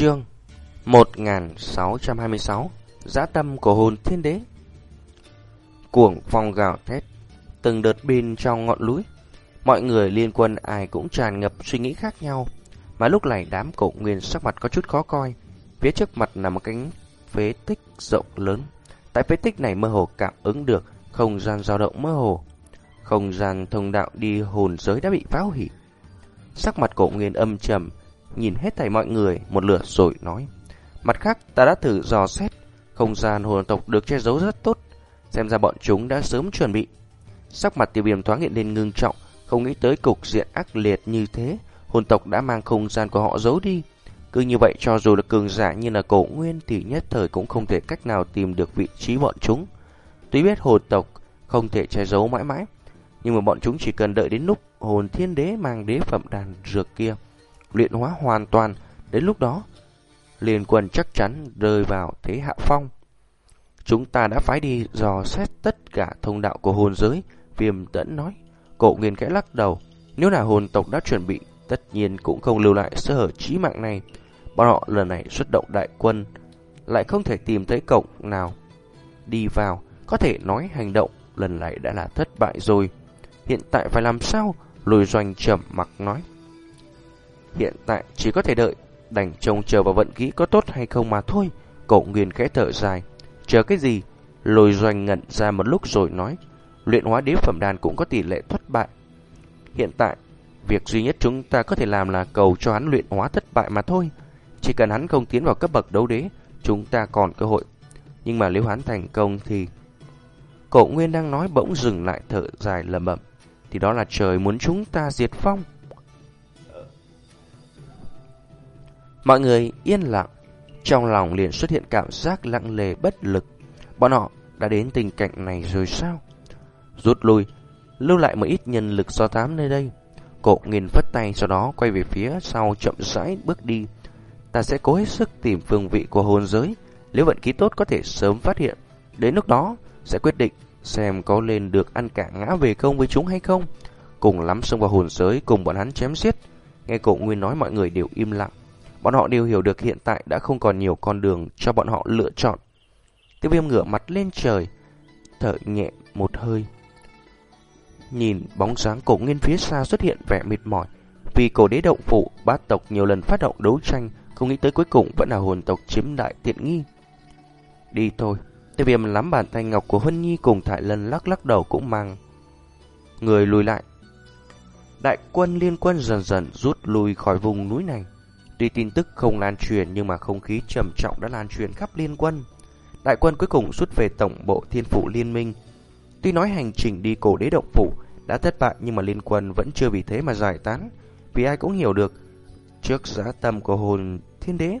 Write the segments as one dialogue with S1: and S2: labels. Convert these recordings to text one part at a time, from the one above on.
S1: Chương 1626 Giã tâm của hồn thiên đế. Cuồng phong gào thét, Từng đợt pin trong ngọn núi. Mọi người liên quân ai cũng tràn ngập suy nghĩ khác nhau. Mà lúc này đám cổ nguyên sắc mặt có chút khó coi. Phía trước mặt là một cánh phế tích rộng lớn. Tại phế tích này mơ hồ cảm ứng được Không gian dao động mơ hồ. Không gian thông đạo đi hồn giới đã bị phá hủy. Sắc mặt cổ nguyên âm trầm nhìn hết thảy mọi người một lượt rồi nói. Mặt khác, ta đã thử dò xét, không gian hồn tộc được che giấu rất tốt, xem ra bọn chúng đã sớm chuẩn bị. Sắc mặt tiêu viêm thoáng hiện lên ngưng trọng, không nghĩ tới cục diện ác liệt như thế, hồn tộc đã mang không gian của họ giấu đi. Cứ như vậy cho dù là cường giả như là cổ nguyên thì nhất thời cũng không thể cách nào tìm được vị trí bọn chúng. Tuy biết hồn tộc không thể che giấu mãi mãi, nhưng mà bọn chúng chỉ cần đợi đến lúc hồn thiên đế mang đế phẩm đàn dược kia luyện hóa hoàn toàn, đến lúc đó, liên quân chắc chắn rơi vào thế hạ phong. Chúng ta đã phái đi dò xét tất cả thông đạo của hồn giới, viêm tẫn nói. Cậu nghiền kẽ lắc đầu, nếu là hồn tộc đã chuẩn bị, tất nhiên cũng không lưu lại sơ hở chí mạng này. Bọn họ lần này xuất động đại quân, lại không thể tìm thấy cổng nào. Đi vào, có thể nói hành động lần này đã là thất bại rồi. Hiện tại phải làm sao? Lùi doanh trầm mặc nói. Hiện tại chỉ có thể đợi, đành trông chờ vào vận khí có tốt hay không mà thôi. Cậu Nguyên khẽ thở dài. Chờ cái gì? Lôi doanh ngẩn ra một lúc rồi nói. Luyện hóa đế phẩm đàn cũng có tỷ lệ thất bại. Hiện tại, việc duy nhất chúng ta có thể làm là cầu cho hắn luyện hóa thất bại mà thôi. Chỉ cần hắn không tiến vào cấp bậc đấu đế, chúng ta còn cơ hội. Nhưng mà nếu hắn thành công thì... Cậu Nguyên đang nói bỗng dừng lại thở dài lầm bẩm Thì đó là trời muốn chúng ta diệt phong. Mọi người yên lặng, trong lòng liền xuất hiện cảm giác lặng lề bất lực. Bọn họ đã đến tình cảnh này rồi sao? Rút lui, lưu lại một ít nhân lực do thám nơi đây. Cổ nghìn phất tay sau đó quay về phía sau chậm rãi bước đi. Ta sẽ cố hết sức tìm phương vị của hồn giới. Nếu vận khí tốt có thể sớm phát hiện. Đến lúc đó sẽ quyết định xem có lên được ăn cả ngã về công với chúng hay không. Cùng lắm xông vào hồn giới cùng bọn hắn chém giết. Nghe cổ nguyên nói mọi người đều im lặng. Bọn họ đều hiểu được hiện tại đã không còn nhiều con đường cho bọn họ lựa chọn. Tiêu viêm ngửa mặt lên trời, thở nhẹ một hơi. Nhìn bóng dáng cổ nguyên phía xa xuất hiện vẻ mệt mỏi. Vì cổ đế động phụ, bát tộc nhiều lần phát động đấu tranh, không nghĩ tới cuối cùng vẫn là hồn tộc chiếm đại tiện nghi. Đi thôi. Tiêu viêm lắm bàn tay ngọc của Huân Nhi cùng Thải Lân lắc lắc đầu cũng mang. Người lùi lại. Đại quân liên quân dần dần rút lui khỏi vùng núi này. Tuy tin tức không lan truyền nhưng mà không khí trầm trọng đã lan truyền khắp liên quân. Đại quân cuối cùng rút về tổng bộ thiên phủ liên minh. Tuy nói hành trình đi cổ đế động phủ đã thất bại nhưng mà liên quân vẫn chưa vì thế mà giải tán. Vì ai cũng hiểu được trước giá tâm của hồn thiên đế,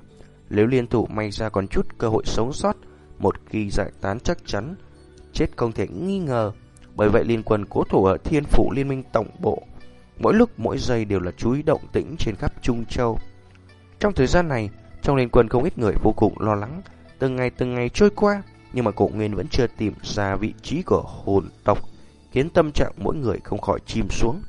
S1: nếu liên thủ may ra còn chút cơ hội sống sót, một khi giải tán chắc chắn chết không thể nghi ngờ. Bởi vậy liên quân cố thủ ở thiên phủ liên minh tổng bộ, mỗi lúc mỗi giây đều là chú ý động tĩnh trên khắp Trung Châu. Trong thời gian này, trong liên quân không ít người vô cùng lo lắng, từng ngày từng ngày trôi qua, nhưng mà cổ nguyên vẫn chưa tìm ra vị trí của hồn tộc, khiến tâm trạng mỗi người không khỏi chìm xuống.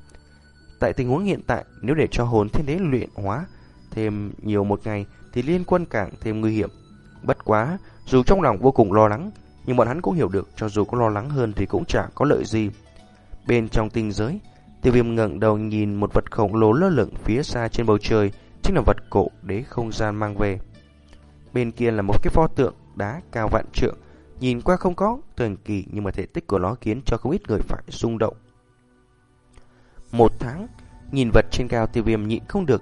S1: Tại tình huống hiện tại, nếu để cho hồn thiên đế luyện hóa thêm nhiều một ngày, thì liên quân càng thêm nguy hiểm. Bất quá, dù trong lòng vô cùng lo lắng, nhưng bọn hắn cũng hiểu được cho dù có lo lắng hơn thì cũng chẳng có lợi gì. Bên trong tinh giới, tiêu viêm ngẩng đầu nhìn một vật khổng lồ lơ lửng phía xa trên bầu trời, chính là vật cổ đế không gian mang về. Bên kia là một cái pho tượng đá cao vạn trượng, nhìn qua không có thần kỳ nhưng mà thể tích của nó khiến cho không ít người phải rung động. Một tháng, nhìn vật trên cao tiêu viêm nhịn không được,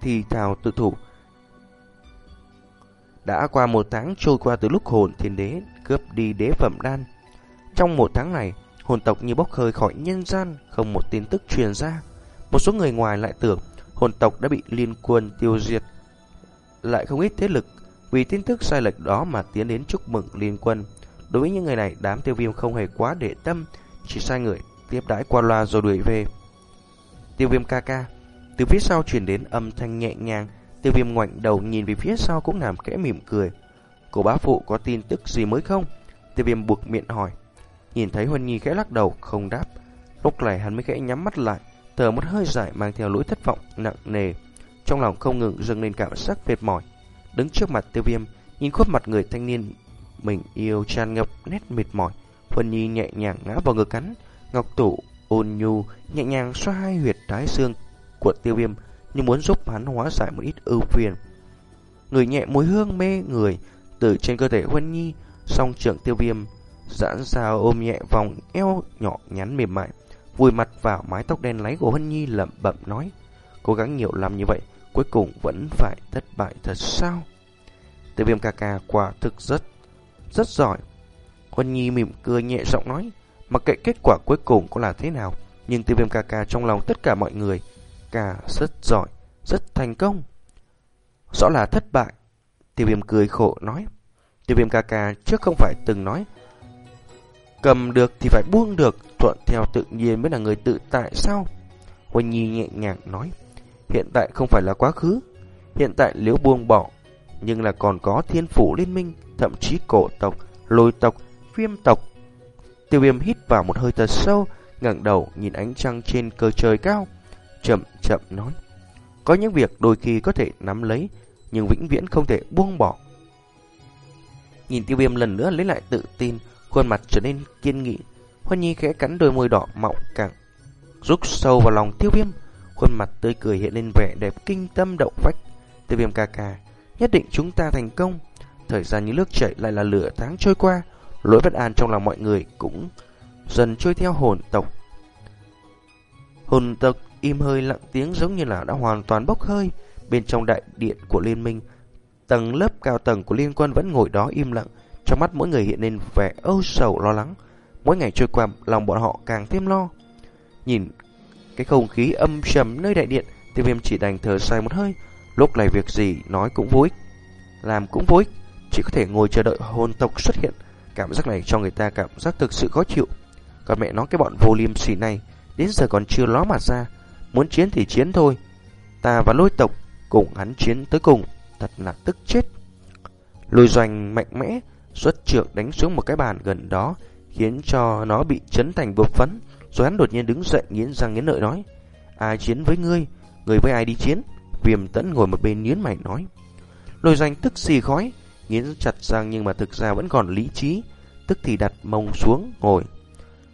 S1: thì thào tự thủ. Đã qua một tháng trôi qua từ lúc hồn thiên đế cướp đi đế phẩm đan. Trong một tháng này, hồn tộc như bốc hơi khỏi nhân gian, không một tin tức truyền ra. Một số người ngoài lại tưởng hồn tộc đã bị liên quân tiêu diệt. Lại không ít thế lực vì tin tức sai lệch đó mà tiến đến chúc mừng liên quân. Đối với những người này, đám tiêu viêm không hề quá để tâm, chỉ sai người tiếp đãi qua loa rồi đuổi về. Tiêu viêm ca ca, từ phía sau truyền đến âm thanh nhẹ nhàng, tiêu viêm ngoảnh đầu nhìn về phía sau cũng làm kẽ mỉm cười. Cô bá phụ có tin tức gì mới không? Tiêu viêm buộc miệng hỏi. Nhìn thấy Huân Nhi khẽ lắc đầu, không đáp. Lúc này hắn mới khẽ nhắm mắt lại, thở một hơi dài mang theo lỗi thất vọng nặng nề, trong lòng không ngừng dâng lên cảm giác mệt mỏi. đứng trước mặt tiêu viêm, nhìn khuôn mặt người thanh niên mình yêu tràn ngập nét mệt mỏi. Huân Nhi nhẹ nhàng ngã vào ngực cắn, Ngọc Tủ ôn nhu nhẹ nhàng xoa hai huyệt trái xương của tiêu viêm như muốn giúp hắn hóa giải một ít ưu phiền. Người nhẹ mùi hương mê người từ trên cơ thể Huân Nhi, song trưởng tiêu viêm giãn ra ôm nhẹ vòng eo nhỏ nhắn mềm mại, vùi mặt vào mái tóc đen láy của Huân Nhi lẩm bẩm nói, cố gắng nhiều làm như vậy, cuối cùng vẫn phải thất bại thật sao? Tiêu viêm ca ca quả thực rất, rất giỏi. Huân Nhi mỉm cười nhẹ giọng nói, mặc kệ kết quả cuối cùng có là thế nào, nhưng tiêu viêm ca ca trong lòng tất cả mọi người, ca rất giỏi, rất thành công. Rõ là thất bại. Tiêu viêm cười khổ nói. Tiêu viêm ca ca trước không phải từng nói Cầm được thì phải buông được Thuận theo tự nhiên mới là người tự tại sao? Huỳnh Nhi nhẹ nhàng nói Hiện tại không phải là quá khứ. Hiện tại nếu buông bỏ Nhưng là còn có thiên phủ liên minh Thậm chí cổ tộc, lôi tộc, viêm tộc. Tiêu viêm hít vào một hơi thật sâu ngẩng đầu nhìn ánh trăng trên cơ trời cao Chậm chậm nói Có những việc đôi khi có thể nắm lấy Nhưng vĩnh viễn không thể buông bỏ. Nhìn tiêu viêm lần nữa lấy lại tự tin Khuôn mặt trở nên kiên nghị. Huân Nhi khẽ cắn đôi môi đỏ mọng càng, Rút sâu vào lòng tiêu viêm. Khuôn mặt tươi cười hiện lên vẻ đẹp kinh tâm động phách. Tiêu viêm ca ca, Nhất định chúng ta thành công. Thời gian như nước chảy lại là lửa tháng trôi qua. Lỗi bất an trong lòng mọi người cũng Dần trôi theo hồn tộc. Hồn tộc im hơi lặng tiếng giống như là đã hoàn toàn bốc hơi. Bên trong đại điện của liên minh, Tầng lớp cao tầng của liên quân vẫn ngồi đó im lặng. Trong mắt mỗi người hiện lên vẻ âu sầu lo lắng. Mỗi ngày trôi qua, lòng bọn họ càng thêm lo. Nhìn cái không khí âm trầm nơi đại điện, tiêu viêm chỉ đành thở dài một hơi. Lúc này việc gì nói cũng vô ích, làm cũng vô ích, chỉ có thể ngồi chờ đợi hồn tộc xuất hiện. Cảm giác này cho người ta cảm giác thực sự khó chịu. Còn mẹ nói cái bọn vô liêm sỉ này, đến giờ còn chưa ló mặt ra. Muốn chiến thì chiến thôi. Ta và lôi tộc cùng hắn chiến tới cùng, thật là tức chết. Lôi doanh mạnh mẽ, xuất trượng đánh xuống một cái bàn gần đó, khiến cho nó bị chấn thành bột phấn. Rồi hắn đột nhiên đứng dậy nghiến răng nghiến lợi nói, ai chiến với ngươi, người với ai đi chiến? Viêm tẫn ngồi một bên nghiến mày nói. Lôi danh tức xì khói, nghiến chặt răng nhưng mà thực ra vẫn còn lý trí, tức thì đặt mông xuống ngồi.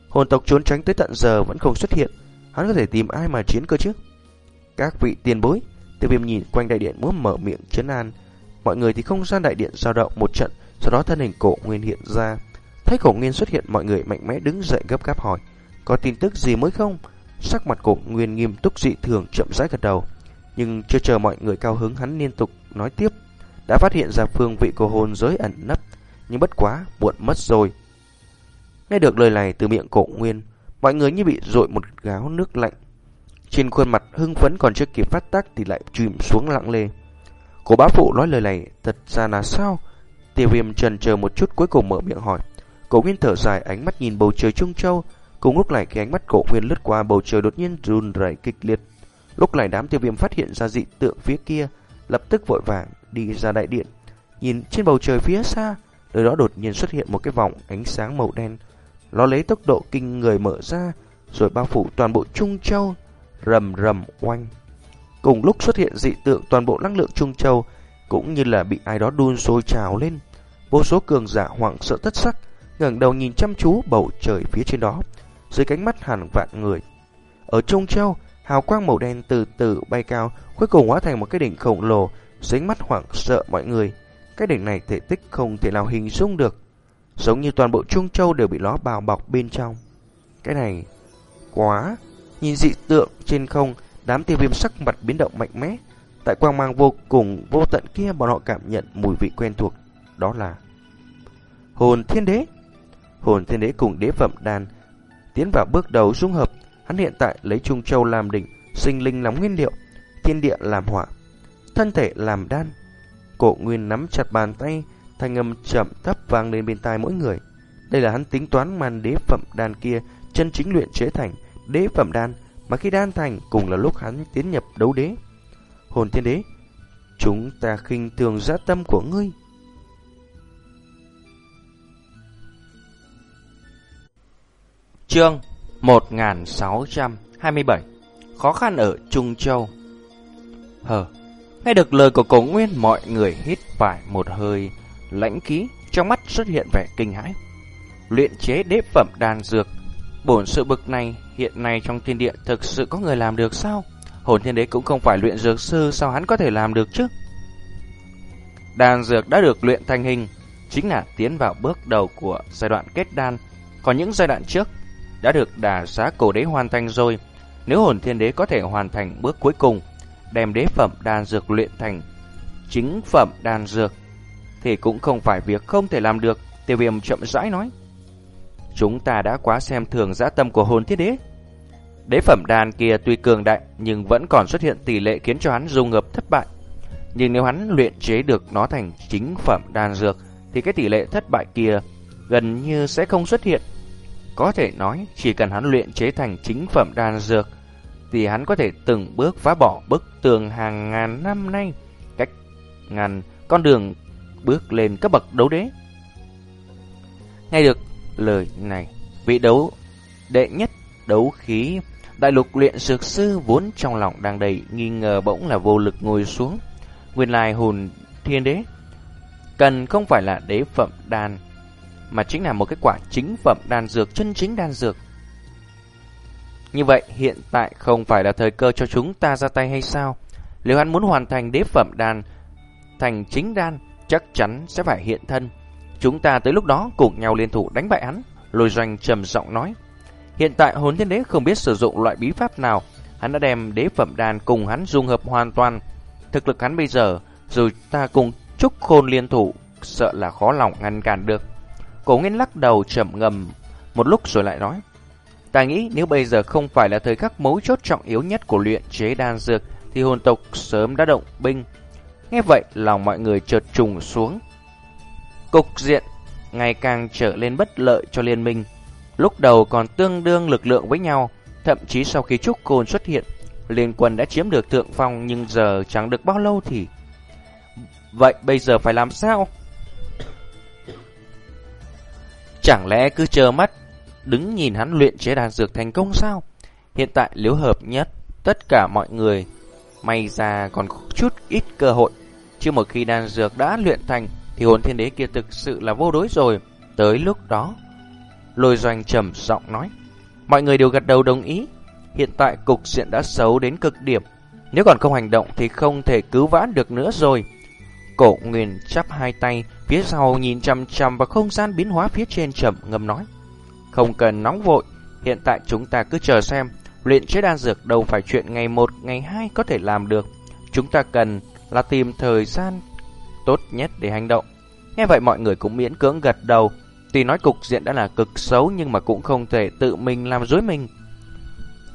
S1: Hồn tộc trốn tránh tới tận giờ vẫn không xuất hiện, hắn có thể tìm ai mà chiến cơ chứ? Các vị tiền bối, tiêu viêm nhìn quanh đại điện muốn mở miệng chấn an, mọi người thì không gian đại điện dao động một trận sau đó thân hình cổ nguyên hiện ra. Thấy cổ nguyên xuất hiện mọi người mạnh mẽ đứng dậy gấp gáp hỏi. Có tin tức gì mới không? Sắc mặt cổ nguyên nghiêm túc dị thường chậm rãi gật đầu. Nhưng chưa chờ mọi người cao hứng hắn liên tục nói tiếp. Đã phát hiện ra phương vị của hồn giới ẩn nấp. Nhưng bất quá, buồn mất rồi. Nghe được lời này từ miệng cổ nguyên, mọi người như bị rội một gáo nước lạnh. Trên khuôn mặt hưng phấn còn chưa kịp phát tác thì lại chìm xuống lặng lề. Cổ bá phụ nói lời này thật ra là sao? Tiêu viêm trần chờ một chút cuối cùng mở miệng hỏi. Cổ nguyên thở dài ánh mắt nhìn bầu trời Trung Châu. Cùng lúc này khi ánh mắt cổ nguyên lướt qua bầu trời đột nhiên run rẩy kịch liệt. Lúc này đám tiêu viêm phát hiện ra dị tượng phía kia, lập tức vội vàng đi ra đại điện. Nhìn trên bầu trời phía xa, nơi đó đột nhiên xuất hiện một cái vòng ánh sáng màu đen. Nó lấy tốc độ kinh người mở ra, rồi bao phủ toàn bộ Trung Châu, rầm rầm oanh. Cùng lúc xuất hiện dị tượng toàn bộ năng lượng Trung Châu cũng như là bị ai đó đun sôi trào lên. Vô số cường giả hoảng sợ tất sắc, ngẩng đầu nhìn chăm chú bầu trời phía trên đó, dưới cánh mắt hàng vạn người. Ở Trung Châu, hào quang màu đen từ từ bay cao, cuối cùng hóa thành một cái đỉnh khổng lồ, dưới mắt hoảng sợ mọi người. Cái đỉnh này thể tích không thể nào hình dung được, giống như toàn bộ Trung Châu đều bị nó bao bọc bên trong. Cái này quá, nhìn dị tượng trên không, đám tiêu viêm sắc mặt biến động mạnh mẽ, Tại quang mang vô cùng vô tận kia bọn họ cảm nhận mùi vị quen thuộc, đó là hồn thiên đế. Hồn thiên đế cùng đế phẩm đan tiến vào bước đầu dung hợp, hắn hiện tại lấy Trung Châu làm đỉnh, sinh linh làm nguyên liệu, thiên địa làm hỏa, thân thể làm đan. Cổ Nguyên nắm chặt bàn tay, thanh âm chậm thấp vang lên bên tai mỗi người. Đây là hắn tính toán màn đế phẩm đan kia chân chính luyện chế thành đế phẩm đan, mà khi đan thành cùng là lúc hắn tiến nhập đấu đế hồn thiên đế, chúng ta khinh thường giá tâm của ngươi. Chương 1627 Khó khăn ở Trung Châu Hờ, Nghe được lời của cổ nguyên, mọi người hít phải một hơi lãnh khí, trong mắt xuất hiện vẻ kinh hãi. Luyện chế đế phẩm đan dược, bổn sự bực này hiện nay trong thiên địa thực sự có người làm được sao? Hồn thiên đế cũng không phải luyện dược sư, sao hắn có thể làm được chứ? Đan dược đã được luyện thành hình, chính là tiến vào bước đầu của giai đoạn kết đan, còn những giai đoạn trước đã được đà giá cổ đế hoàn thành rồi. Nếu hồn thiên đế có thể hoàn thành bước cuối cùng, đem đế phẩm đan dược luyện thành chính phẩm đan dược, thì cũng không phải việc không thể làm được. Tiêu viêm chậm rãi nói. Chúng ta đã quá xem thường dã tâm của hồn thiên đế. Đế phẩm đan kia tuy cường đại nhưng vẫn còn xuất hiện tỷ lệ khiến cho hắn dung hợp thất bại. Nhưng nếu hắn luyện chế được nó thành chính phẩm đan dược thì cái tỷ lệ thất bại kia gần như sẽ không xuất hiện. Có thể nói, chỉ cần hắn luyện chế thành chính phẩm đan dược, thì hắn có thể từng bước phá bỏ bức tường hàng ngàn năm nay, cách ngàn con đường bước lên cấp bậc đấu đế. Nghe được lời này, vị đấu đệ nhất đấu khí đại lục luyện dược sư vốn trong lòng đang đầy nghi ngờ bỗng là vô lực ngồi xuống. Nguyên lai hồn thiên đế cần không phải là đế phẩm đan mà chính là một cái quả chính phẩm đan dược, chân chính đan dược. Như vậy, hiện tại không phải là thời cơ cho chúng ta ra tay hay sao? Nếu hắn muốn hoàn thành đế phẩm đan, thành chính đan, chắc chắn sẽ phải hiện thân. Chúng ta tới lúc đó cùng nhau liên thủ đánh bại hắn. Lôi doanh trầm giọng nói. Hiện tại hồn thiên đế không biết sử dụng loại bí pháp nào. Hắn đã đem đế phẩm đan cùng hắn dung hợp hoàn toàn. Thực lực hắn bây giờ, dù ta cùng trúc khôn liên thủ, sợ là khó lòng ngăn cản được. Cổ Nguyên lắc đầu trầm ngầm một lúc rồi lại nói. Ta nghĩ nếu bây giờ không phải là thời khắc mấu chốt trọng yếu nhất của luyện chế đan dược thì hồn tộc sớm đã động binh. Nghe vậy lòng mọi người chợt trùng xuống. Cục diện ngày càng trở lên bất lợi cho liên minh. Lúc đầu còn tương đương lực lượng với nhau, thậm chí sau khi Trúc Côn xuất hiện, liên quân đã chiếm được thượng phong nhưng giờ chẳng được bao lâu thì... Vậy bây giờ phải làm sao? Chẳng lẽ cứ chờ mắt đứng nhìn hắn luyện chế đan dược thành công sao? Hiện tại liếu hợp nhất, tất cả mọi người may ra còn chút ít cơ hội. Chứ một khi đan dược đã luyện thành thì hồn thiên đế kia thực sự là vô đối rồi. Tới lúc đó, lôi doanh trầm giọng nói. Mọi người đều gật đầu đồng ý. Hiện tại cục diện đã xấu đến cực điểm. Nếu còn không hành động thì không thể cứu vãn được nữa rồi. Cổ Nguyên chắp hai tay, phía sau nhìn chằm chằm vào không gian biến hóa phía trên trầm ngâm nói. Không cần nóng vội, hiện tại chúng ta cứ chờ xem, luyện chế đan dược đâu phải chuyện ngày một, ngày hai có thể làm được. Chúng ta cần là tìm thời gian tốt nhất để hành động. Nghe vậy mọi người cũng miễn cưỡng gật đầu. Tuy nói cục diện đã là cực xấu nhưng mà cũng không thể tự mình làm dối mình.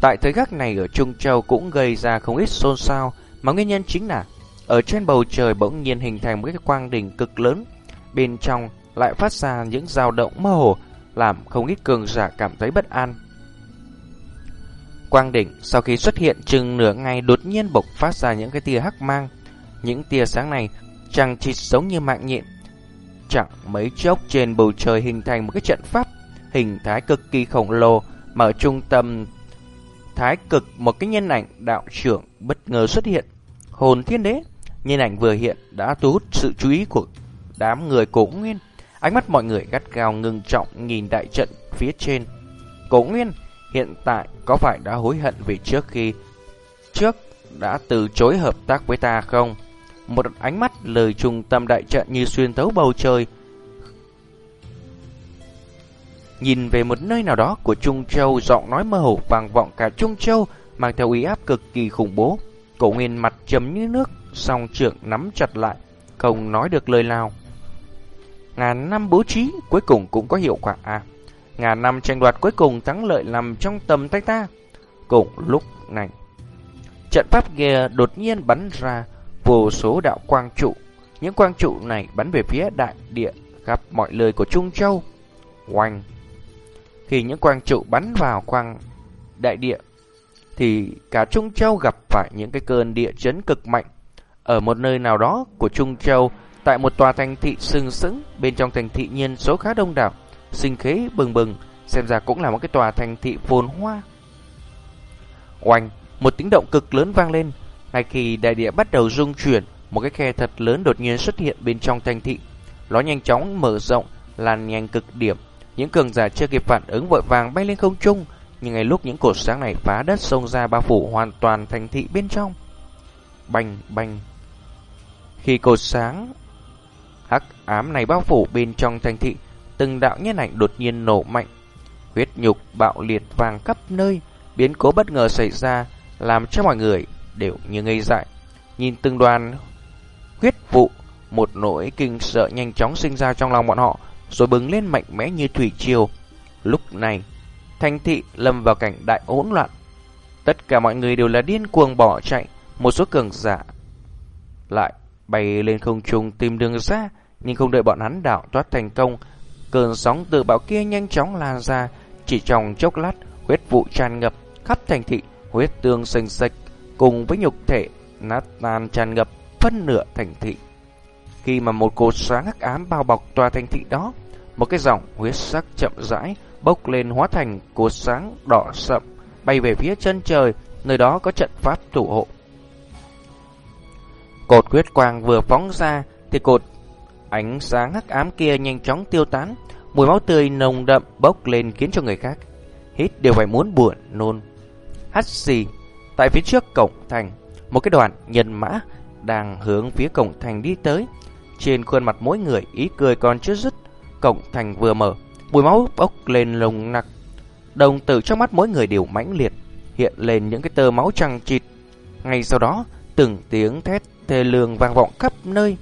S1: Tại thời khắc này ở Trung Châu cũng gây ra không ít xôn xao, mà nguyên nhân chính là ở trên bầu trời bỗng nhiên hình thành một cái quang đỉnh cực lớn, bên trong lại phát ra những dao động mơ hồ, làm không ít cường giả cảm thấy bất an. Quang đỉnh sau khi xuất hiện chừng nửa ngày đột nhiên bộc phát ra những cái tia hắc mang. Những tia sáng này chẳng chỉ giống như mạng nhện. Chẳng mấy chốc trên bầu trời hình thành một cái trận pháp hình thái cực kỳ khổng lồ mà ở trung tâm thái cực một cái nhân ảnh đạo trưởng bất ngờ xuất hiện. Hồn thiên đế Nhân ảnh vừa hiện đã thu hút sự chú ý của đám người cổ nguyên. Ánh mắt mọi người gắt gao ngưng trọng nhìn đại trận phía trên. Cổ nguyên hiện tại có phải đã hối hận vì trước khi trước đã từ chối hợp tác với ta không? Một ánh mắt lời trung tâm đại trận như xuyên tấu bầu trời. Nhìn về một nơi nào đó của Trung Châu, giọng nói mơ hồ vang vọng cả Trung Châu, mang theo ý áp cực kỳ khủng bố. Cổ nguyên mặt trầm như nước, song trưởng nắm chặt lại, không nói được lời nào. Ngàn năm bố trí cuối cùng cũng có hiệu quả à. Ngàn năm tranh đoạt cuối cùng thắng lợi nằm trong tầm tay ta. Cùng lúc này, trận pháp kia đột nhiên bắn ra vô số đạo quang trụ. Những quang trụ này bắn về phía đại địa gặp mọi lời của Trung Châu. Oanh! Khi những quang trụ bắn vào quang đại địa, thì cả Trung Châu gặp phải những cái cơn địa chấn cực mạnh. Ở một nơi nào đó của Trung Châu, tại một tòa thành thị sừng sững, bên trong thành thị nhân số khá đông đảo, sinh khí bừng bừng, xem ra cũng là một cái tòa thành thị phồn hoa. Oanh, một tiếng động cực lớn vang lên, Ngay khi đại địa bắt đầu rung chuyển, một cái khe thật lớn đột nhiên xuất hiện bên trong thành thị. Nó nhanh chóng mở rộng, lan nhanh cực điểm. Những cường giả chưa kịp phản ứng vội vàng bay lên không trung, nhưng ngay lúc những cột sáng này phá đất xông ra bao phủ hoàn toàn thành thị bên trong. Bành bành. Khi cột sáng hắc ám này bao phủ bên trong thành thị, từng đạo nhân ảnh đột nhiên nổ mạnh, huyết nhục bạo liệt vàng khắp nơi, biến cố bất ngờ xảy ra, làm cho mọi người đều như ngây dại. Nhìn từng đoàn huyết vụ, một nỗi kinh sợ nhanh chóng sinh ra trong lòng bọn họ, rồi bừng lên mạnh mẽ như thủy triều. Lúc này, thành thị lâm vào cảnh đại hỗn loạn. Tất cả mọi người đều là điên cuồng bỏ chạy, một số cường giả lại bay lên không trung tìm đường ra, nhưng không đợi bọn hắn đảo thoát thành công, cơn sóng từ bão kia nhanh chóng lan ra, chỉ trong chốc lát, huyết vụ tràn ngập khắp thành thị, huyết tương sình sạch cùng với nhục thể nát tan tràn ngập phân nửa thành thị. Khi mà một cột sáng hắc ám bao bọc tòa thành thị đó, một cái dòng huyết sắc chậm rãi bốc lên hóa thành cột sáng đỏ sậm bay về phía chân trời, nơi đó có trận pháp thủ hộ. Cột huyết quang vừa phóng ra thì cột ánh sáng hắc ám kia nhanh chóng tiêu tán, mùi máu tươi nồng đậm bốc lên khiến cho người khác hít đều phải muốn buồn nôn. Hắt xì, tại phía trước cổng thành, một cái đoàn nhân mã đang hướng phía cổng thành đi tới. Trên khuôn mặt mỗi người ý cười còn chưa dứt, cổng thành vừa mở, mùi máu bốc lên lồng nặc. Đồng tử trong mắt mỗi người đều mãnh liệt, hiện lên những cái tơ máu trăng chịt. Ngay sau đó, từng tiếng thét thê lương vang vọng khắp nơi.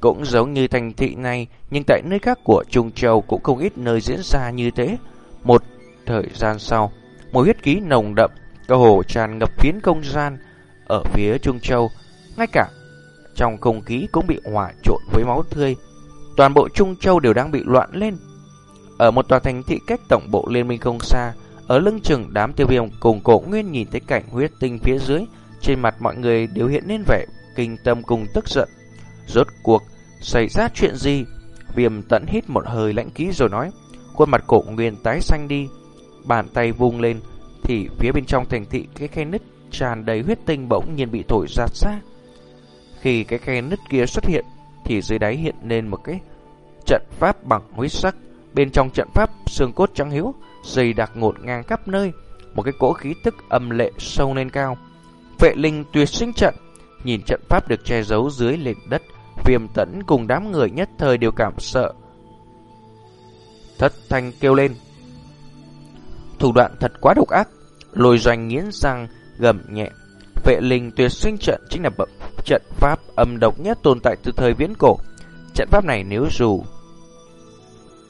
S1: Cũng giống như thành thị này, nhưng tại nơi khác của Trung Châu cũng không ít nơi diễn ra như thế. Một thời gian sau, một huyết khí nồng đậm, cơ hồ tràn ngập phiến không gian ở phía Trung Châu. Ngay cả trong không khí cũng bị hòa trộn với máu tươi. Toàn bộ Trung Châu đều đang bị loạn lên. Ở một tòa thành thị cách tổng bộ liên minh không xa, ở lưng chừng đám tiêu viêm cùng cổ nguyên nhìn thấy cảnh huyết tinh phía dưới, trên mặt mọi người đều hiện lên vẻ kinh tâm cùng tức giận. Rốt cuộc, xảy ra chuyện gì? Viêm tận hít một hơi lãnh khí rồi nói, khuôn mặt cổ nguyên tái xanh đi, bàn tay vung lên, thì phía bên trong thành thị cái khe nứt tràn đầy huyết tinh bỗng nhiên bị thổi ra xa. Khi cái khe nứt kia xuất hiện, thì dưới đáy hiện lên một cái trận pháp bằng huyết sắc. Bên trong trận pháp, xương cốt trắng hiếu, dày đặc ngột ngang khắp nơi, một cái cỗ khí tức âm lệ sâu lên cao. Vệ linh tuyệt sinh trận, nhìn trận pháp được che giấu dưới nền đất, viêm tẫn cùng đám người nhất thời đều cảm sợ. Thất thanh kêu lên. Thủ đoạn thật quá độc ác, lôi doanh nghiến răng, gầm nhẹ. Vệ linh tuyệt sinh trận chính là bậc trận pháp âm độc nhất tồn tại từ thời viễn cổ. Trận pháp này nếu dù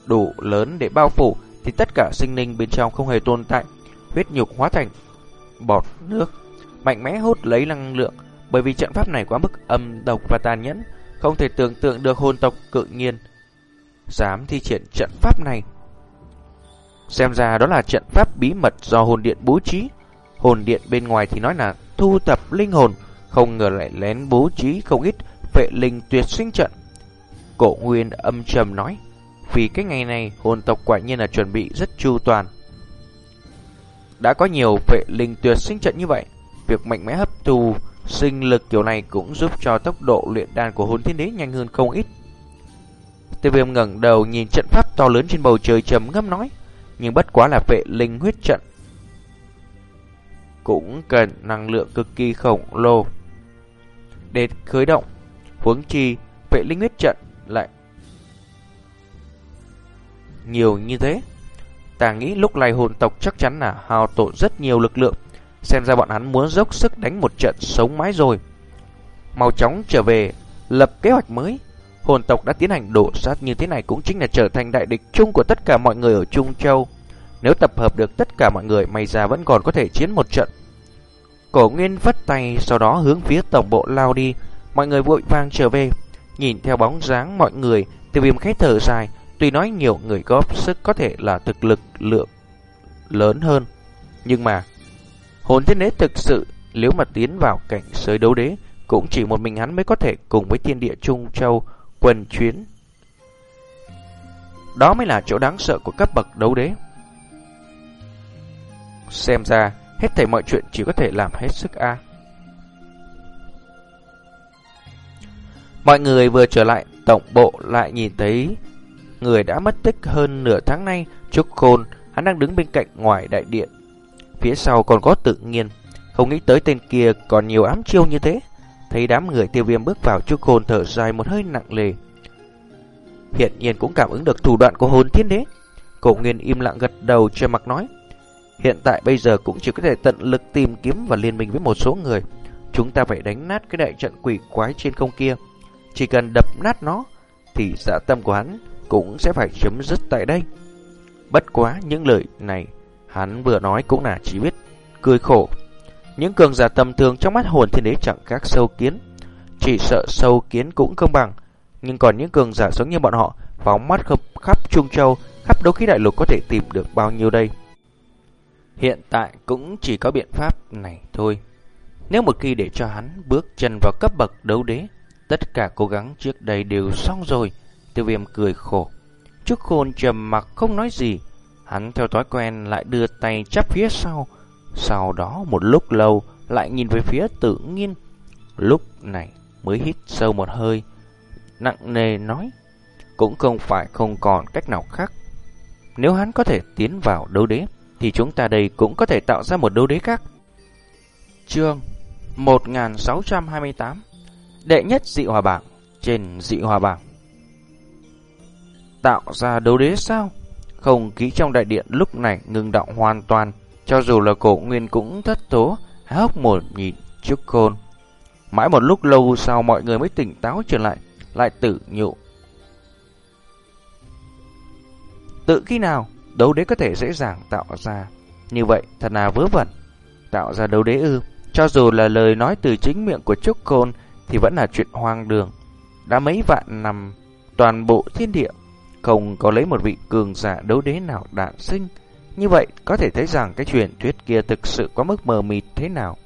S1: đủ lớn để bao phủ thì tất cả sinh linh bên trong không hề tồn tại. Huyết nhục hóa thành bọt nước, mạnh mẽ hút lấy năng lượng. Bởi vì trận pháp này quá mức âm độc và tàn nhẫn, không thể tưởng tượng được hồn tộc cự nhiên dám thi triển trận pháp này. Xem ra đó là trận pháp bí mật do hồn điện bố trí. Hồn điện bên ngoài thì nói là thu tập linh hồn, không ngờ lại lén bố trí không ít vệ linh tuyệt sinh trận. Cổ Nguyên âm trầm nói, vì cái ngày này hồn tộc quả nhiên là chuẩn bị rất chu toàn. Đã có nhiều vệ linh tuyệt sinh trận như vậy, việc mạnh mẽ hấp thu sinh lực kiểu này cũng giúp cho tốc độ luyện đan của hồn thiên đế nhanh hơn không ít. Tiêu viêm ngẩng đầu nhìn trận pháp to lớn trên bầu trời trầm ngâm nói, nhưng bất quá là vệ linh huyết trận. Cũng cần năng lượng cực kỳ khổng lồ để khởi động. Huống chi, vệ linh huyết trận lại nhiều như thế. Ta nghĩ lúc này hồn tộc chắc chắn là hao tổn rất nhiều lực lượng. Xem ra bọn hắn muốn dốc sức đánh một trận sống mãi rồi. Mau chóng trở về, lập kế hoạch mới. Hồn tộc đã tiến hành đổ sát như thế này cũng chính là trở thành đại địch chung của tất cả mọi người ở Trung Châu. Nếu tập hợp được tất cả mọi người, may ra vẫn còn có thể chiến một trận. Cổ Nguyên vất tay, sau đó hướng phía tổng bộ lao đi. Mọi người vội vàng trở về. Nhìn theo bóng dáng mọi người, tiêu viêm khét thở dài. Tuy nói nhiều người góp sức có thể là thực lực lượng lớn hơn. Nhưng mà, hồn thiên đế thực sự nếu mà tiến vào cảnh giới đấu đế, cũng chỉ một mình hắn mới có thể cùng với thiên địa Trung Châu quần chuyến. Đó mới là chỗ đáng sợ của cấp bậc đấu đế. Xem ra, hết thảy mọi chuyện chỉ có thể làm hết sức A. Mọi người vừa trở lại tổng bộ lại nhìn thấy người đã mất tích hơn nửa tháng nay, Trúc Khôn, hắn đang đứng bên cạnh ngoài đại điện. Phía sau còn có tự nhiên, không nghĩ tới tên kia còn nhiều ám chiêu như thế. Thấy đám người tiêu viêm bước vào Trúc Khôn thở dài một hơi nặng lề. Hiện nhiên cũng cảm ứng được thủ đoạn của hồn thiên đế. Cổ Nguyên im lặng gật đầu cho mặt nói. Hiện tại bây giờ cũng chỉ có thể tận lực tìm kiếm và liên minh với một số người. Chúng ta phải đánh nát cái đại trận quỷ quái trên không kia. Chỉ cần đập nát nó, thì dạ tâm của hắn cũng sẽ phải chấm dứt tại đây. Bất quá những lời này hắn vừa nói cũng là chỉ biết cười khổ. Những cường giả tầm thường trong mắt hồn thiên đế chẳng các sâu kiến. Chỉ sợ sâu kiến cũng không bằng. Nhưng còn những cường giả giống như bọn họ, phóng mắt khắp, khắp Trung Châu, khắp đấu khí đại lục có thể tìm được bao nhiêu đây. Hiện tại cũng chỉ có biện pháp này thôi. Nếu một khi để cho hắn bước chân vào cấp bậc đấu đế, tất cả cố gắng trước đây đều xong rồi. Tiêu viêm cười khổ. Trúc khôn trầm mặc không nói gì. Hắn theo thói quen lại đưa tay chắp phía sau. Sau đó một lúc lâu lại nhìn về phía tự nhiên. Lúc này mới hít sâu một hơi. Nặng nề nói. Cũng không phải không còn cách nào khác. Nếu hắn có thể tiến vào đấu đế, thì chúng ta đây cũng có thể tạo ra một đấu đế khác. Chương 1628 Đệ nhất dị hòa bảng trên dị hòa bảng Tạo ra đấu đế sao? Không khí trong đại điện lúc này ngừng động hoàn toàn, Cho dù là cổ nguyên cũng thất tố Há hốc một nhìn trước khôn. Mãi một lúc lâu sau mọi người mới tỉnh táo trở lại Lại tự nhụ Tự khi nào đấu đế có thể dễ dàng tạo ra? Như vậy, thật là vớ vẩn. Tạo ra đấu đế ư? Cho dù là lời nói từ chính miệng của Trúc khôn Thì vẫn là chuyện hoang đường. Đã mấy vạn năm, Toàn bộ thiên địa không có lấy một vị cường giả đấu đế nào đạn sinh. Như vậy có thể thấy rằng Cái truyền thuyết kia thực sự quá mức mờ mịt thế nào?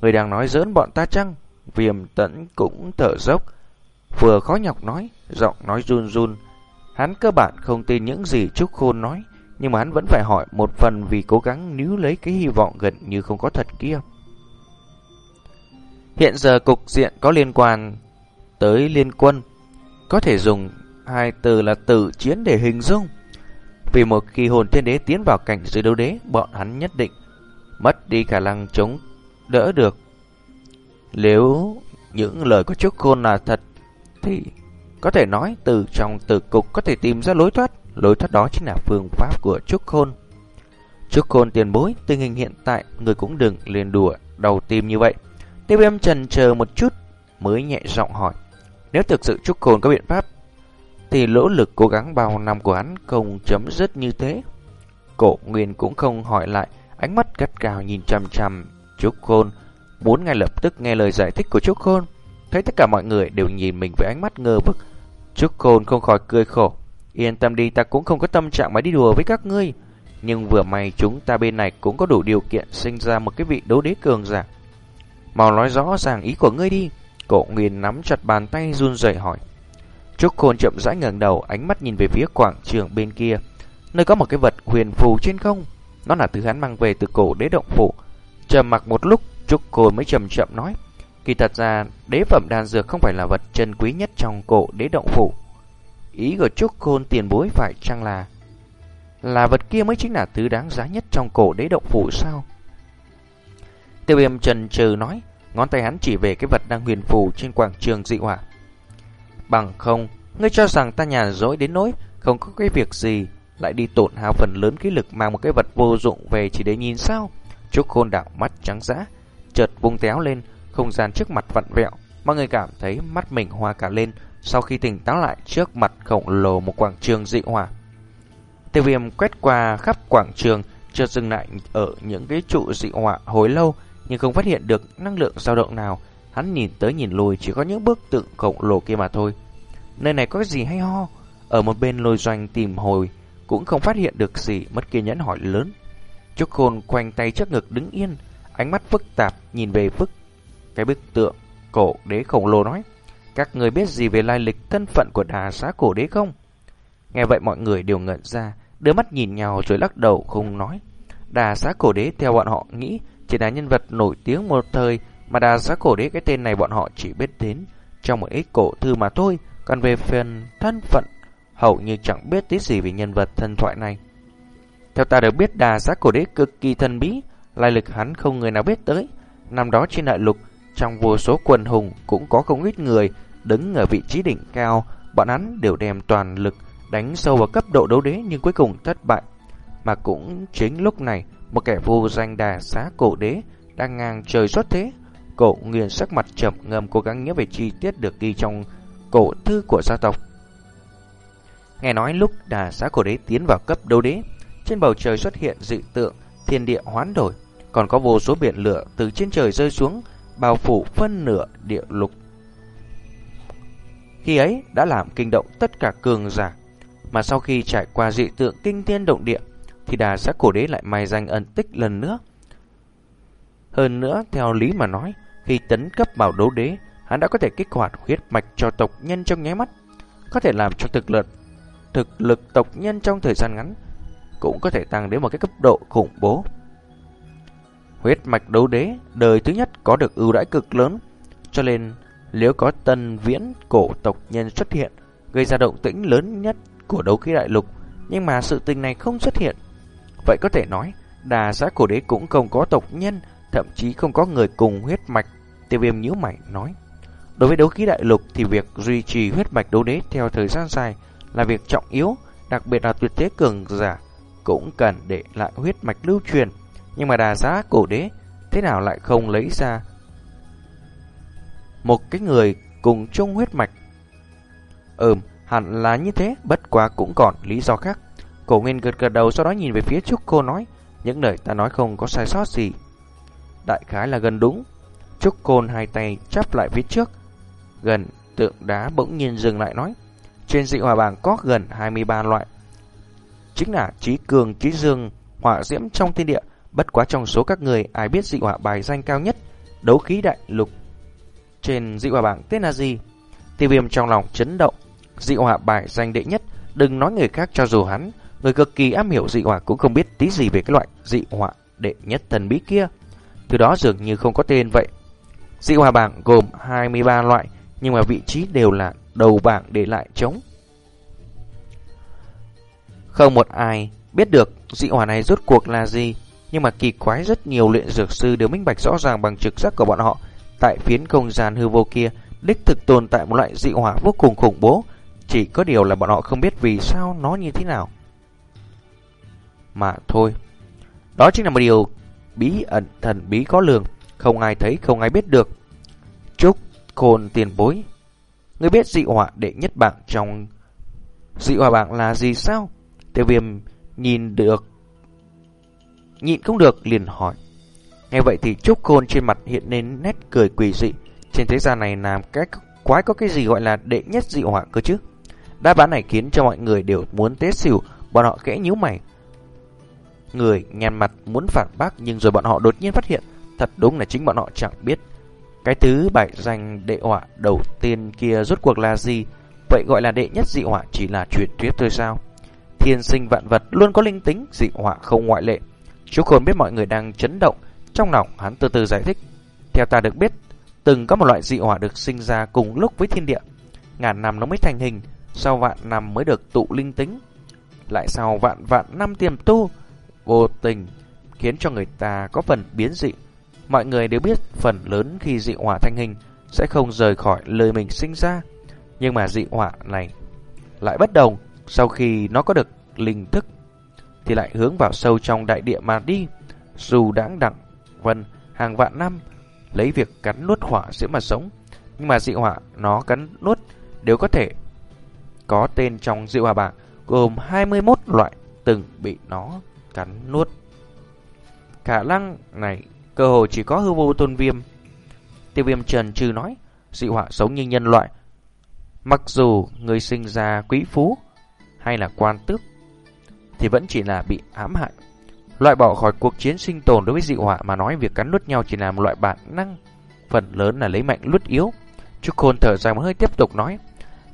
S1: Người đang nói giỡn bọn ta chăng? Viêm tẫn cũng thở dốc. Vừa khó nhọc nói Giọng nói run run. Hắn cơ bản không tin những gì Trúc Khôn nói nhưng mà hắn vẫn phải hỏi một phần vì cố gắng níu lấy cái hy vọng gần như không có thật kia. Hiện giờ cục diện có liên quan tới liên quân, có thể dùng hai từ là tử chiến để hình dung. Vì một khi hồn thiên đế tiến vào cảnh giới đấu đế, bọn hắn nhất định mất đi khả năng chống đỡ được. Nếu những lời của Trúc Khôn là thật, thì có thể nói từ trong tử cục có thể tìm ra lối thoát. Lối thoát đó chính là phương pháp của Trúc Khôn. Trúc Khôn tiền bối, tình hình hiện tại người cũng đừng liền đùa đầu tim như vậy. Tiêu viêm trần chờ một chút mới nhẹ giọng hỏi. Nếu thực sự Trúc Khôn có biện pháp thì lỗ lực cố gắng bao năm của hắn không chấm dứt như thế. Cổ Nguyên cũng không hỏi lại, ánh mắt gắt gào nhìn chằm chằm Trúc Khôn, muốn ngay lập tức nghe lời giải thích của Trúc Khôn. Thấy tất cả mọi người đều nhìn mình với ánh mắt ngơ vực, Trúc Khôn không khỏi cười khổ. Yên tâm đi ta cũng không có tâm trạng mà đi đùa với các ngươi Nhưng vừa may chúng ta bên này cũng có đủ điều kiện sinh ra một cái vị đấu đế cường giả Mau nói rõ ràng ý của ngươi đi Cổ Nguyên nắm chặt bàn tay run rẩy hỏi Trúc Khôn chậm rãi ngẩng đầu, ánh mắt nhìn về phía quảng trường bên kia. Nơi có một cái vật huyền phù trên không. Nó là thứ hắn mang về từ cổ đế động phủ. Trầm mặc một lúc, Trúc Khôn mới chậm chậm nói, Kỳ thật ra, đế phẩm đan dược không phải là vật chân quý nhất trong cổ đế động phủ. Ý của Trúc Khôn tiền bối phải chăng là Là vật kia mới chính là thứ đáng giá nhất trong cổ đế động phủ sao? Tiêu viêm trần trừ nói, Ngón tay hắn chỉ về cái vật đang huyền phù trên quảng trường dị hỏa. Bằng không Ngươi cho rằng ta nhàn dối đến nỗi Không có cái việc gì Lại đi tổn hao phần lớn khí lực Mang một cái vật vô dụng về chỉ để nhìn sao Trúc Khôn đảo mắt trắng dã Chợt vung téo lên Không gian trước mặt vặn vẹo Mọi người cảm thấy mắt mình hoa cả lên sau khi tỉnh táo lại trước mặt khổng lồ một quảng trường dị hỏa. Tiêu viêm quét qua khắp quảng trường, chợt dừng lại ở những cái trụ dị hỏa hồi lâu, nhưng không phát hiện được năng lượng dao động nào. Hắn nhìn tới nhìn lùi chỉ có những bức tượng khổng lồ kia mà thôi. Nơi này có cái gì hay ho? Ở một bên lôi doanh tìm hồi, cũng không phát hiện được gì, mất kiên nhẫn hỏi lớn. Trúc Khôn quanh tay trước ngực đứng yên, ánh mắt phức tạp nhìn về bức cái bức tượng cổ đế khổng lồ nói. Các người biết gì về lai lịch thân phận của đà xá cổ đế không? Nghe vậy mọi người đều ngẩn ra, đưa mắt nhìn nhau rồi lắc đầu không nói. Đà xá cổ đế theo bọn họ nghĩ chỉ là nhân vật nổi tiếng một thời mà đà giá cổ đế cái tên này bọn họ chỉ biết đến trong một ít cổ thư mà thôi, còn về phần thân phận, hầu như chẳng biết tí gì về nhân vật thần thoại này. Theo ta được biết đà giá cổ đế cực kỳ thần bí, lai lịch hắn không người nào biết tới. Năm đó trên đại lục, trong vô số quần hùng cũng có không ít người đứng ở vị trí đỉnh cao, bọn hắn đều đem toàn lực đánh sâu vào cấp độ đấu đế nhưng cuối cùng thất bại. Mà cũng chính lúc này, một kẻ vô danh đà xá cổ đế đang ngang trời xuất thế. Cổ nguyên sắc mặt chậm ngâm cố gắng nhớ về chi tiết được ghi trong cổ thư của gia tộc. Nghe nói lúc đà xá cổ đế tiến vào cấp đấu đế, trên bầu trời xuất hiện dị tượng, thiên địa hoán đổi, còn có vô số biển lửa từ trên trời rơi xuống, bao phủ phân nửa địa lục. Khi ấy đã làm kinh động tất cả cường giả, mà sau khi trải qua dị tượng kinh thiên động địa, thì đà xã cổ đế lại may danh ẩn tích lần nữa. Hơn nữa, theo lý mà nói, khi tấn cấp bảo đấu đế, hắn đã có thể kích hoạt huyết mạch cho tộc nhân trong nháy mắt, có thể làm cho thực lực thực lực tộc nhân trong thời gian ngắn cũng có thể tăng đến một cái cấp độ khủng bố. Huyết mạch đấu đế đời thứ nhất có được ưu đãi cực lớn, cho nên nếu có tân viễn cổ tộc nhân xuất hiện, gây ra động tĩnh lớn nhất của đấu khí đại lục, nhưng mà sự tình này không xuất hiện. Vậy có thể nói, đà giá cổ đế cũng không có tộc nhân, thậm chí không có người cùng huyết mạch. Tiêu viêm nhíu mày nói, đối với đấu khí đại lục thì việc duy trì huyết mạch đấu đế theo thời gian dài là việc trọng yếu, đặc biệt là tuyệt thế cường giả cũng cần để lại huyết mạch lưu truyền. Nhưng mà đà giá cổ đế thế nào lại không lấy ra một cái người cùng chung huyết mạch? Ừm, hẳn là như thế, bất quá cũng còn lý do khác. Cổ Nguyên gật gật đầu sau đó nhìn về phía Trúc cô nói, những lời ta nói không có sai sót gì. Đại khái là gần đúng. Trúc Côn hai tay chắp lại phía trước, gần tượng đá bỗng nhiên dừng lại nói, trên dị hỏa bảng có gần 23 loại. Chính là trí cường, trí dương, hỏa diễm trong thiên địa, bất quá trong số các người ai biết dị hỏa bài danh cao nhất, đấu khí đại lục. Trên dị hỏa bảng tên là gì? Tiêu viêm trong lòng chấn động, dị hỏa bài danh đệ nhất, đừng nói người khác cho dù hắn, người cực kỳ am hiểu dị hỏa cũng không biết tí gì về cái loại dị hỏa đệ nhất thần bí kia. Từ đó dường như không có tên vậy. Dị hỏa bảng gồm 23 loại, nhưng mà vị trí đều là đầu bảng để lại trống. Không một ai biết được dị hỏa này rốt cuộc là gì, nhưng mà kỳ quái rất nhiều luyện dược sư đều minh bạch rõ ràng bằng trực giác của bọn họ. Tại phiến không gian hư vô kia, đích thực tồn tại một loại dị hỏa vô cùng khủng bố, chỉ có điều là bọn họ không biết vì sao nó như thế nào. Mà thôi, đó chính là một điều bí ẩn thần bí có lường, không ai thấy, không ai biết được. trúc khôn tiền bối. Ngươi biết dị họa đệ nhất bảng trong dị họa bảng là gì sao? Tiêu viêm nhìn được Nhịn không được liền hỏi. Nghe vậy thì Trúc Khôn trên mặt hiện lên nét cười quỷ dị. Trên thế gian này làm cách quái có cái gì gọi là đệ nhất dị họa cơ chứ? Đáp án này khiến cho mọi người đều muốn tế xỉu Bọn họ kẽ nhíu mày. Người nhăn mặt muốn phản bác Nhưng rồi bọn họ đột nhiên phát hiện Thật đúng là chính bọn họ chẳng biết cái thứ bại danh đệ họa đầu tiên kia rốt cuộc là gì? Vậy gọi là đệ nhất dị họa chỉ là truyền thuyết thôi sao? Thiên sinh vạn vật luôn có linh tính, dị họa không ngoại lệ. Chú Khôn biết mọi người đang chấn động, trong lòng hắn từ từ giải thích. Theo ta được biết, từng có một loại dị hỏa được sinh ra cùng lúc với thiên địa. Ngàn năm nó mới thành hình, sau vạn năm mới được tụ linh tính. Lại sau vạn vạn năm tiềm tu, vô tình khiến cho người ta có phần biến dị. Mọi người đều biết phần lớn khi dị hỏa thanh hình sẽ không rời khỏi lời mình sinh ra. Nhưng mà dị hỏa này lại bất đồng sau khi nó có được linh thức thì lại hướng vào sâu trong đại địa mà đi. Dù đáng đặng vân hàng vạn năm lấy việc cắn nuốt hỏa diễm mà sống, nhưng mà dị hỏa nó cắn nuốt đều có thể có tên trong dị hỏa bảng gồm 21 loại từng bị nó cắn nuốt. Khả năng này cơ hồ chỉ có hư vô tôn viêm. Tiêu viêm trần trừ nói, dị họa sống như nhân loại. Mặc dù người sinh ra quý phú hay là quan tước, thì vẫn chỉ là bị ám hại. Loại bỏ khỏi cuộc chiến sinh tồn đối với dị họa mà nói việc cắn nuốt nhau chỉ là một loại bản năng, phần lớn là lấy mạnh lút yếu. Trúc Khôn thở dài một hơi tiếp tục nói,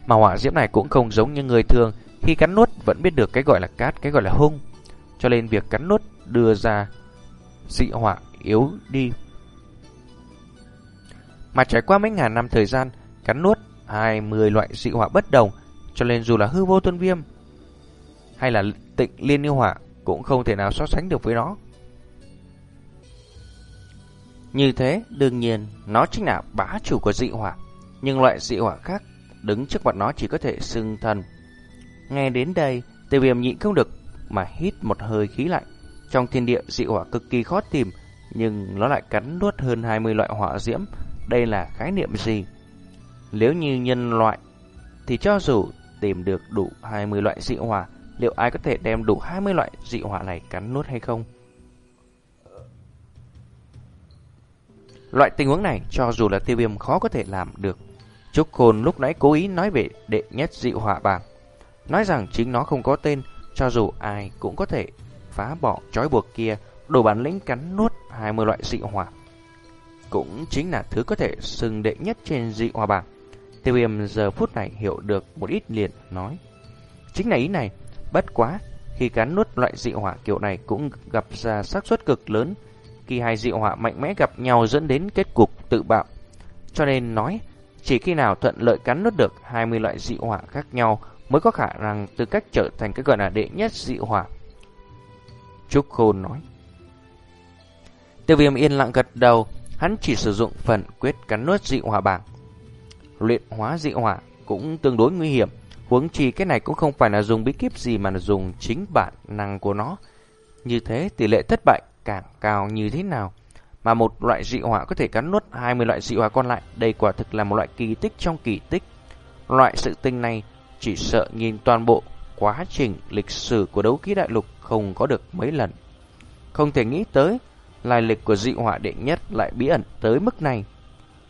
S1: mà họa diễm này cũng không giống như người thường, khi cắn nuốt vẫn biết được cái gọi là cát, cái gọi là hung. Cho nên việc cắn nuốt đưa ra dị họa yếu đi. Mà trải qua mấy ngàn năm thời gian, cắn nuốt 20 loại dị hỏa bất đồng, cho nên dù là hư vô tuân viêm hay là tịnh liên yêu hỏa cũng không thể nào so sánh được với nó. Như thế, đương nhiên, nó chính là bá chủ của dị hỏa, nhưng loại dị hỏa khác đứng trước mặt nó chỉ có thể xưng thần. Nghe đến đây, tiêu viêm nhịn không được mà hít một hơi khí lạnh. Trong thiên địa dị hỏa cực kỳ khó tìm, nhưng nó lại cắn nuốt hơn 20 loại hỏa diễm. Đây là khái niệm gì? Nếu như nhân loại, thì cho dù tìm được đủ 20 loại dị hỏa, liệu ai có thể đem đủ 20 loại dị hỏa này cắn nuốt hay không? Loại tình huống này cho dù là tiêu viêm khó có thể làm được. Trúc Khôn lúc nãy cố ý nói về đệ nhất dị hỏa bảng. Nói rằng chính nó không có tên, cho dù ai cũng có thể phá bỏ trói buộc kia, đồ bản lĩnh cắn nuốt 20 loại dị hỏa. Cũng chính là thứ có thể xưng đệ nhất trên dị hỏa bảng. Tiêu viêm giờ phút này hiểu được một ít liền nói. Chính là ý này, bất quá, khi cắn nuốt loại dị hỏa kiểu này cũng gặp ra xác suất cực lớn khi hai dị hỏa mạnh mẽ gặp nhau dẫn đến kết cục tự bạo. Cho nên nói, chỉ khi nào thuận lợi cắn nuốt được 20 loại dị hỏa khác nhau mới có khả năng tư cách trở thành cái gọi là đệ nhất dị hỏa. Trúc Khôn nói. Tiêu viêm yên lặng gật đầu, hắn chỉ sử dụng phần quyết cắn nuốt dị hỏa bảng. Luyện hóa dị hỏa cũng tương đối nguy hiểm, huống chi cái này cũng không phải là dùng bí kíp gì mà là dùng chính bản năng của nó. Như thế tỷ lệ thất bại càng cao như thế nào. Mà một loại dị hỏa có thể cắn nuốt 20 loại dị hỏa còn lại, đây quả thực là một loại kỳ tích trong kỳ tích. Loại sự tinh này chỉ sợ nhìn toàn bộ quá trình lịch sử của đấu ký đại lục không có được mấy lần. Không thể nghĩ tới, lai lịch của dị hỏa đệ nhất lại bí ẩn tới mức này.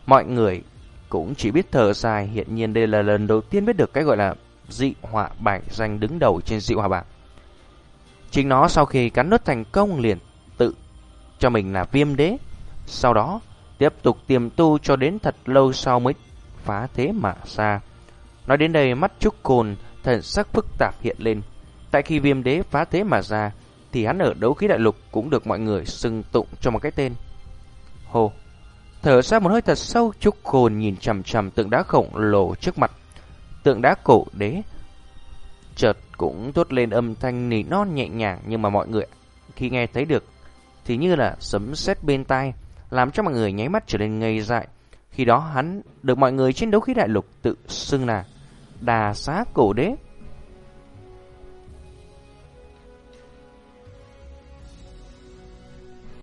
S1: Mọi người cũng chỉ biết thở dài hiện nhiên đây là lần đầu tiên biết được cái gọi là dị hỏa bảng danh đứng đầu trên dị hỏa bảng. Chính nó sau khi cắn nốt thành công liền tự cho mình là viêm đế. Sau đó, tiếp tục tiềm tu cho đến thật lâu sau mới phá thế mà ra. Nói đến đây mắt Trúc Cồn thần sắc phức tạp hiện lên. Tại khi viêm đế phá thế mà ra, thì hắn ở đấu khí đại lục cũng được mọi người xưng tụng cho một cái tên. Hồ. Thở ra một hơi thật sâu, Trúc Khôn nhìn chằm chằm tượng đá khổng lồ trước mặt. Tượng đá cổ đế chợt cũng tốt lên âm thanh nỉ non nhẹ nhàng nhưng mà mọi người khi nghe thấy được thì như là sấm sét bên tai, làm cho mọi người nháy mắt trở nên ngây dại. Khi đó hắn được mọi người trên đấu khí đại lục tự xưng là đà xá cổ đế.